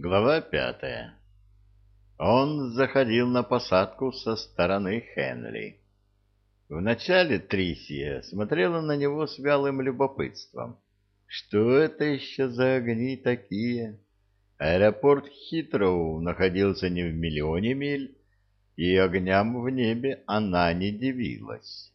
Глава пятая. Он заходил на посадку со стороны Хенри. Вначале Трисия смотрела на него с вялым любопытством. Что это еще за огни такие? Аэропорт Хитроу находился не в миллионе миль, и огням в небе она не дивилась.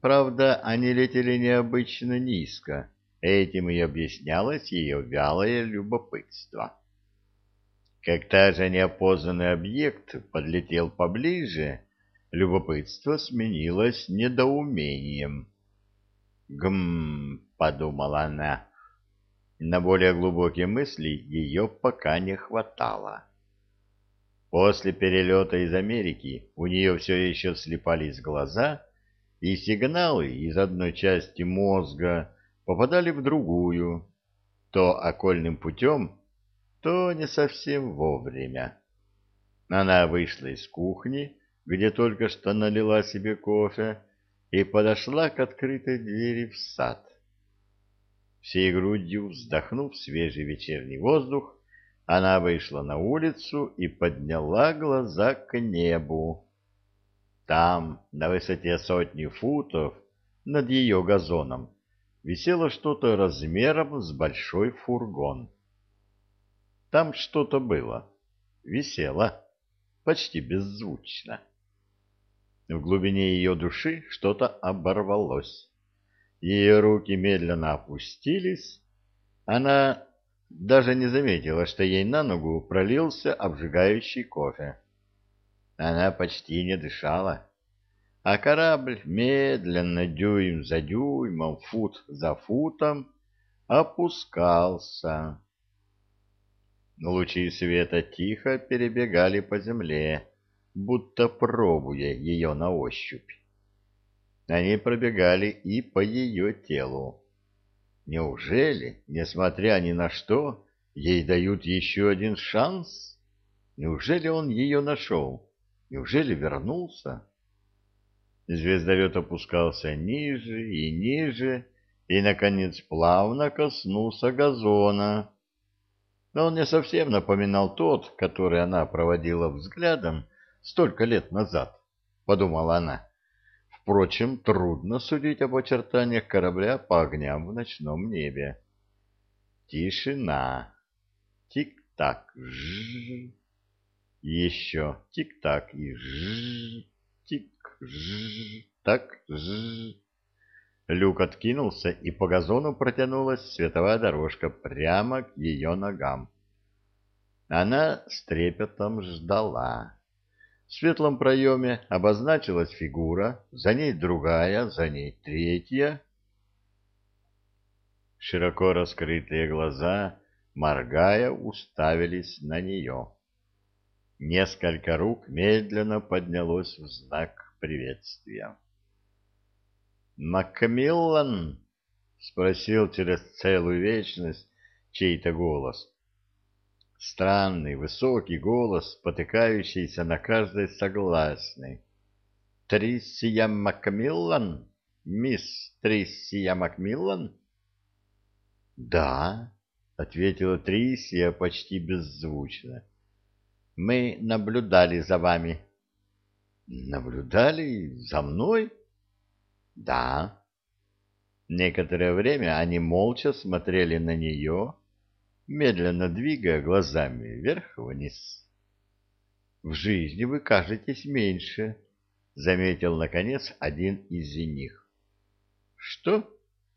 Правда, они летели необычно низко, этим и объяснялось ее вялое любопытство. Когда же неопознанный объект подлетел поближе, любопытство сменилось недоумением. «Гм», — подумала она, — на более глубокие мысли ее пока не хватало. После перелета из Америки у нее все еще слепались глаза, и сигналы из одной части мозга попадали в другую, то окольным путем, то не совсем вовремя. Она вышла из кухни, где только что налила себе кофе, и подошла к открытой двери в сад. Всей грудью вздохнув свежий вечерний воздух, она вышла на улицу и подняла глаза к небу. Там, на высоте сотни футов, над ее газоном, висело что-то размером с большой фургон. Там что-то было. Висело. Почти беззвучно. В глубине ее души что-то оборвалось. Ее руки медленно опустились. Она даже не заметила, что ей на ногу пролился обжигающий кофе. Она почти не дышала. А корабль медленно, дюйм за дюймом, фут за футом, опускался. Лучи света тихо перебегали по земле, будто пробуя ее на ощупь. Они пробегали и по ее телу. Неужели, несмотря ни на что, ей дают еще один шанс? Неужели он ее нашел? Неужели вернулся? Звездолет опускался ниже и ниже, и, наконец, плавно коснулся газона, но он не совсем напоминал тот, который она проводила взглядом столько лет назад, — подумала она. Впрочем, трудно судить об очертаниях корабля по огням в ночном небе. Тишина. Тик-так. Еще тик-так и жжж. Тик-жжж. Так, жжж. Люк откинулся, и по газону протянулась световая дорожка прямо к ее ногам. Она с трепетом ждала. В светлом проеме обозначилась фигура, за ней другая, за ней третья. Широко раскрытые глаза, моргая, уставились на нее. Несколько рук медленно поднялось в знак приветствия. «Макмиллан?» — спросил через целую вечность чей-то голос. Странный, высокий голос, потыкающийся на каждой согласной. «Триссия Макмиллан? Мисс Триссия Макмиллан?» «Да», — ответила Трисия почти беззвучно. «Мы наблюдали за вами». «Наблюдали за мной?» Да. Некоторое время они молча смотрели на нее, медленно двигая глазами вверх-вниз. «В жизни вы кажетесь меньше», — заметил, наконец, один из них. «Что?»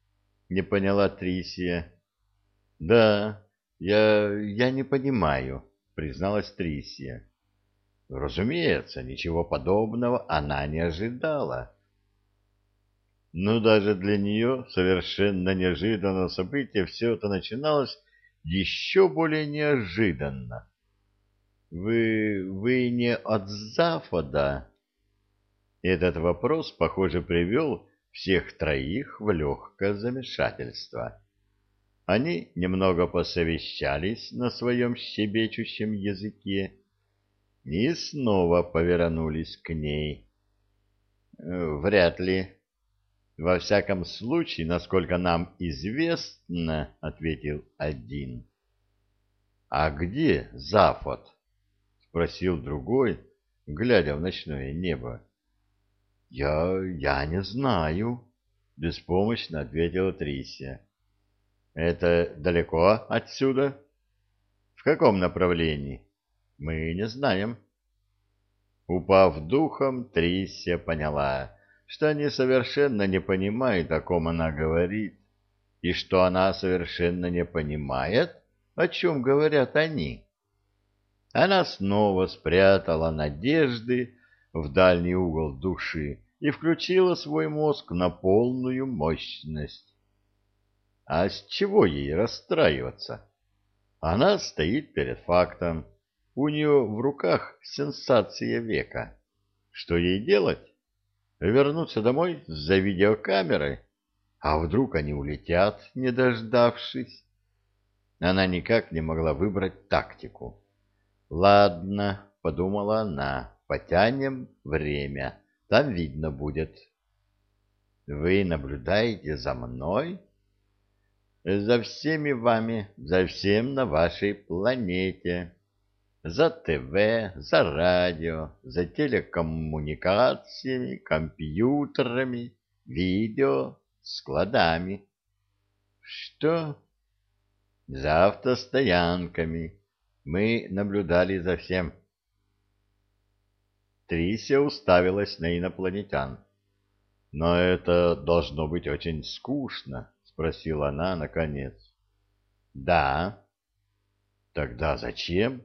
— не поняла Трисия. «Да, я... я не понимаю», — призналась Трисия. Разумеется, ничего подобного она не ожидала но даже для нее совершенно неожиданное событие все это начиналось еще более неожиданно. «Вы... вы не от Запада?» Этот вопрос, похоже, привел всех троих в легкое замешательство. Они немного посовещались на своем щебечущем языке и снова повернулись к ней. «Вряд ли», во всяком случае, насколько нам известно, — ответил один. А где Зафот? спросил другой, глядя в ночное небо. Я я не знаю, беспомощно ответила Трисия. Это далеко отсюда? В каком направлении? Мы не знаем. Упав духом, Трисия поняла, что они совершенно не понимают, о ком она говорит, и что она совершенно не понимает, о чем говорят они. Она снова спрятала надежды в дальний угол души и включила свой мозг на полную мощность. А с чего ей расстраиваться? Она стоит перед фактом. У нее в руках сенсация века. Что ей делать? Вернуться домой за видеокамерой? А вдруг они улетят, не дождавшись? Она никак не могла выбрать тактику. «Ладно», — подумала она, — «потянем время, там видно будет». «Вы наблюдаете за мной?» «За всеми вами, за всем на вашей планете» за ТВ, за радио, за телекоммуникациями, компьютерами, видео, складами. Что? За автостоянками. Мы наблюдали за всем. Трися уставилась на инопланетян. «Но это должно быть очень скучно», — спросила она наконец. «Да». «Тогда зачем?»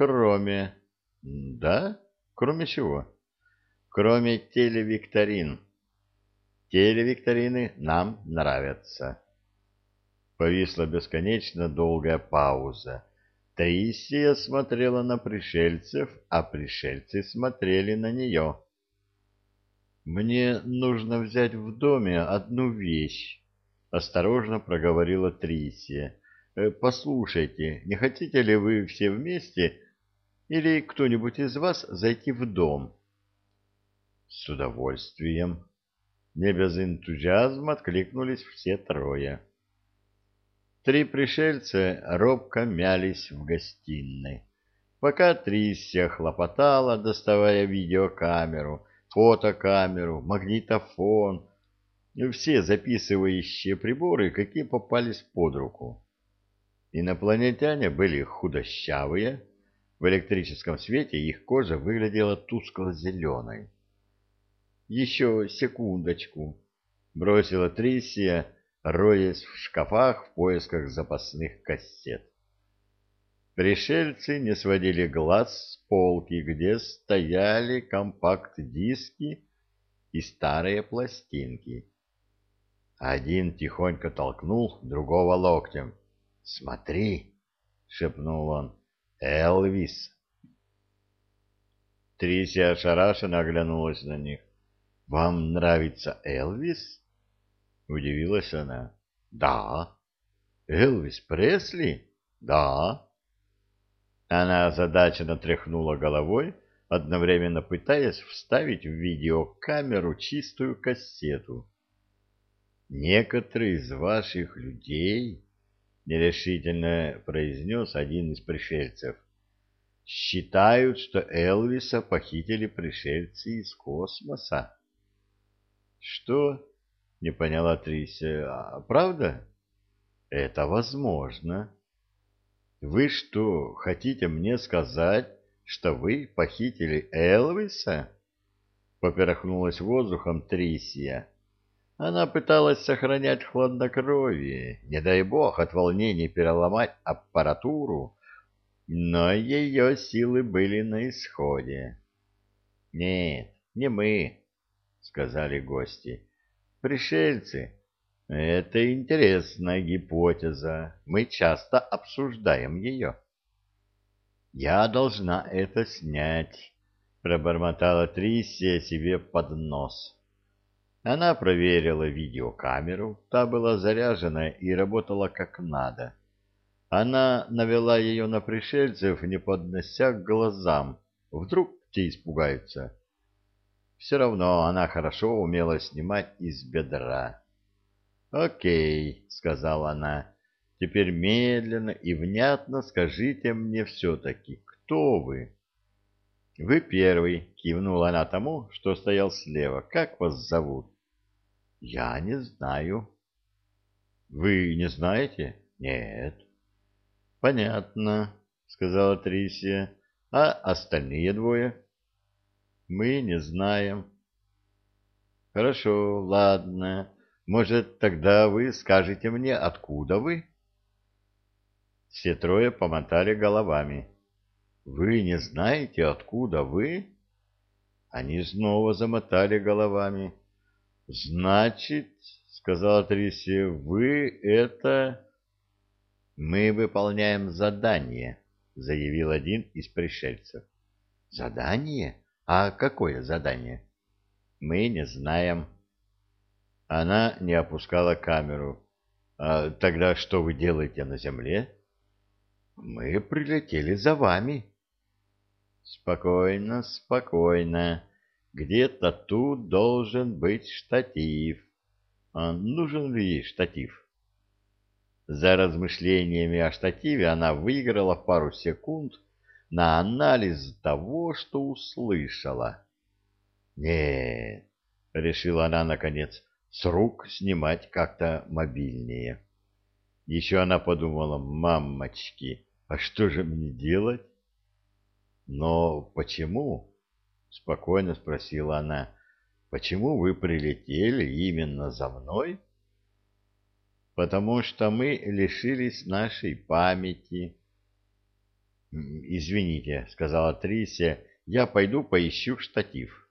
Кроме... Да? Кроме чего? Кроме телевикторин. Телевикторины нам нравятся. Повисла бесконечно долгая пауза. Таисия смотрела на пришельцев, а пришельцы смотрели на нее. «Мне нужно взять в доме одну вещь», — осторожно проговорила Трисия. Э, «Послушайте, не хотите ли вы все вместе или кто-нибудь из вас зайти в дом? С удовольствием. Не без энтузиазма откликнулись все трое. Три пришельца робко мялись в гостиной. Пока Трисия хлопотала, доставая видеокамеру, фотокамеру, магнитофон, все записывающие приборы, какие попались под руку. Инопланетяне были худощавые, в электрическом свете их кожа выглядела тускло-зеленой. «Еще секундочку», — бросила Трисия, роясь в шкафах в поисках запасных кассет. Пришельцы не сводили глаз с полки, где стояли компакт-диски и старые пластинки. Один тихонько толкнул другого локтем. «Смотри!» — шепнул он. Элвис. Трисия ошарашенно оглянулась на них. «Вам нравится Элвис?» Удивилась она. «Да». «Элвис Пресли?» «Да». Она озадаченно тряхнула головой, одновременно пытаясь вставить в видеокамеру чистую кассету. «Некоторые из ваших людей нерешительно произнес один из пришельцев. Считают, что Элвиса похитили пришельцы из космоса. Что? Не поняла Трися. А, правда? Это возможно. Вы что, хотите мне сказать, что вы похитили Элвиса? Поперхнулась воздухом Трисия. Она пыталась сохранять хладнокровие, не дай бог от волнения переломать аппаратуру, но ее силы были на исходе. — Нет, не мы, — сказали гости. — Пришельцы. Это интересная гипотеза. Мы часто обсуждаем ее. — Я должна это снять, — пробормотала Трисия себе под нос. — она проверила видеокамеру, та была заряжена и работала как надо. Она навела ее на пришельцев, не поднося к глазам. Вдруг те испугаются. Все равно она хорошо умела снимать из бедра. «Окей», — сказала она, — Теперь медленно и внятно скажите мне все-таки, кто вы? Вы первый, кивнула она тому, что стоял слева. Как вас зовут? Я не знаю. Вы не знаете? Нет. Понятно, сказала Трисия. А остальные двое? Мы не знаем. Хорошо, ладно. Может, тогда вы скажете мне, откуда вы? Все трое помотали головами. Вы не знаете, откуда вы? Они снова замотали головами. Значит, сказала Трисия, вы это... Мы выполняем задание, заявил один из пришельцев. Задание? А какое задание? Мы не знаем. Она не опускала камеру. А тогда что вы делаете на земле? Мы прилетели за вами. Спокойно, спокойно. Где-то тут должен быть штатив. А нужен ли штатив? За размышлениями о штативе она выиграла пару секунд на анализ того, что услышала. «Нет», — решила она наконец, — «с рук снимать как-то мобильнее». Еще она подумала, «Мамочки, а что же мне делать?» «Но почему?» — спокойно спросила она. «Почему вы прилетели именно за мной?» «Потому что мы лишились нашей памяти». «Извините», — сказала Трисия, — «я пойду поищу штатив».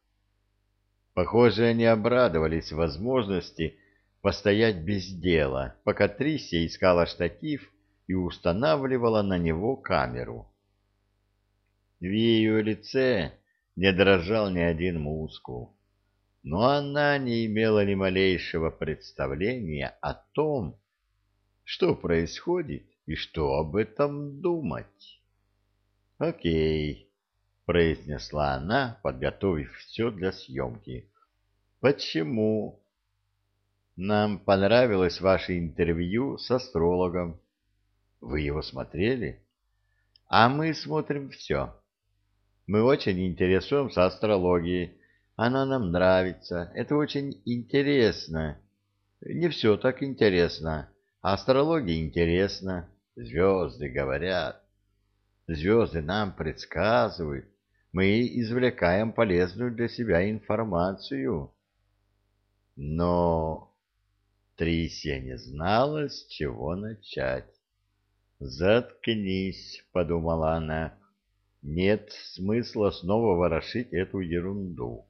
Похоже, они обрадовались возможности постоять без дела, пока Трисия искала штатив и устанавливала на него камеру. В ее лице не дрожал ни один мускул, но она не имела ни малейшего представления о том, что происходит и что об этом думать. «Окей», — произнесла она, подготовив все для съемки. «Почему?» «Нам понравилось ваше интервью с астрологом». «Вы его смотрели?» «А мы смотрим все». Мы очень интересуемся астрологией. Она нам нравится. Это очень интересно. Не все так интересно. Астрология интересна. Звезды говорят. Звезды нам предсказывают. Мы извлекаем полезную для себя информацию. Но Трисия не знала, с чего начать. «Заткнись», — подумала она, нет смысла снова ворошить эту ерунду.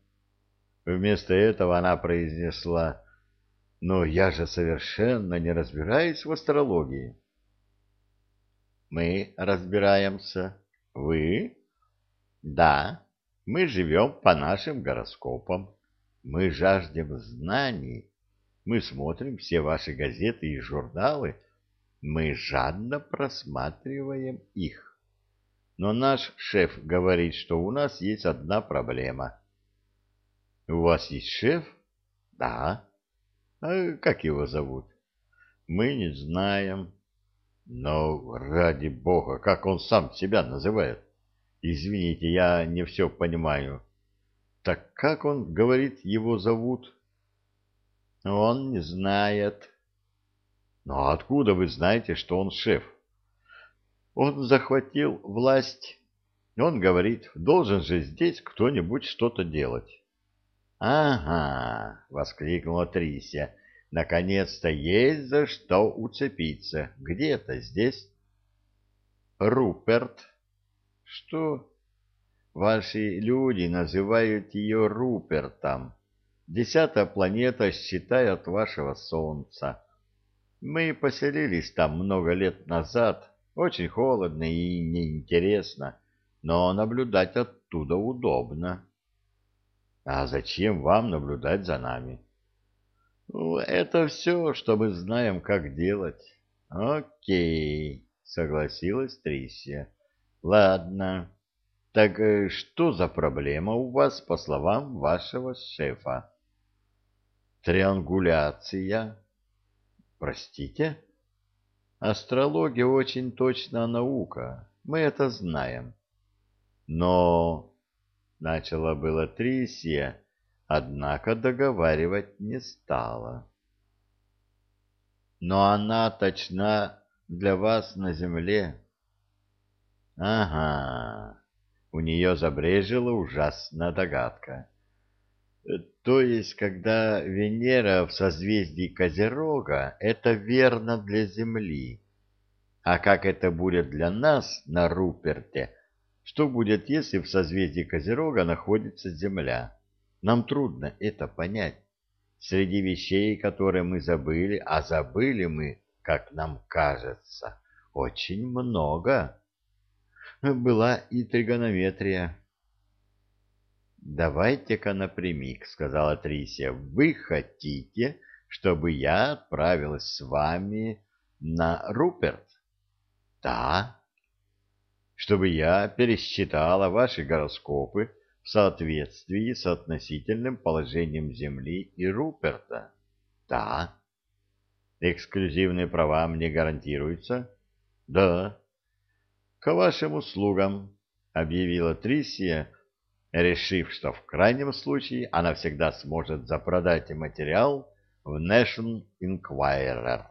Вместо этого она произнесла, «Но я же совершенно не разбираюсь в астрологии». «Мы разбираемся. Вы?» «Да, мы живем по нашим гороскопам. Мы жаждем знаний. Мы смотрим все ваши газеты и журналы. Мы жадно просматриваем их но наш шеф говорит, что у нас есть одна проблема. — У вас есть шеф? — Да. — А как его зовут? — Мы не знаем. — Но, ради бога, как он сам себя называет? Извините, я не все понимаю. Так как он говорит, его зовут? — Он не знает. — Но откуда вы знаете, что он шеф? — он захватил власть. Он говорит, должен же здесь кто-нибудь что-то делать. — Ага, — воскликнула Трися, — наконец-то есть за что уцепиться. Где-то здесь. — Руперт. — Что? — Ваши люди называют ее Рупертом. Десятая планета считает вашего Солнца. Мы поселились там много лет назад, очень холодно и неинтересно, но наблюдать оттуда удобно. А зачем вам наблюдать за нами? Ну, это все, что мы знаем, как делать. Окей, согласилась Трисия. Ладно. Так э, что за проблема у вас, по словам вашего шефа? Триангуляция. Простите? Астрология очень точная наука, мы это знаем. Но, — начала была Трисия, однако договаривать не стала. Но она точна для вас на земле. Ага, у нее забрежила ужасная догадка. То есть, когда Венера в созвездии Козерога, это верно для Земли. А как это будет для нас на Руперте? Что будет, если в созвездии Козерога находится Земля? Нам трудно это понять. Среди вещей, которые мы забыли, а забыли мы, как нам кажется, очень много. Была и тригонометрия. «Давайте-ка напрямик», — сказала Трисия. «Вы хотите, чтобы я отправилась с вами на Руперт?» «Да». «Чтобы я пересчитала ваши гороскопы в соответствии с относительным положением Земли и Руперта?» «Да». «Эксклюзивные права мне гарантируются?» «Да». «К вашим услугам», — объявила Трисия, — решив, что в крайнем случае она всегда сможет запродать материал в National Enquirer.